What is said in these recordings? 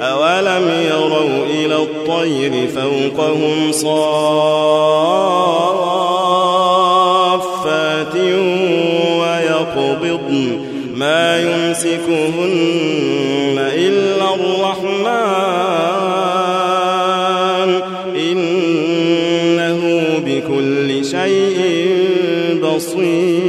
أولم يروا إلى الطير فوقهم صافات ويقبضن ما يمسكهن إلا الرحمن إنه بكل شيء بصير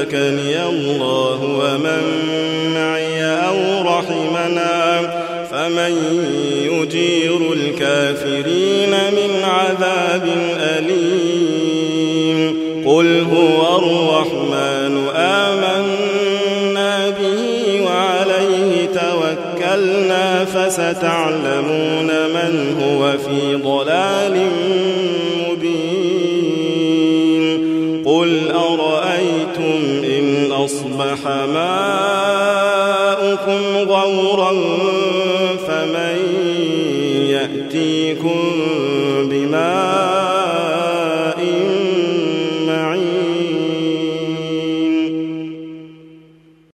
أهلكني الله ومن معي أو رحمنا فمن يجير الكافرين من عذاب أليم قل هو الرحمن آمنا به وعليه توكلنا فستعلمون من هو في ضلال مبين قل أرأيتم أصبح ماؤكم غورا فمن يأتيكم بماء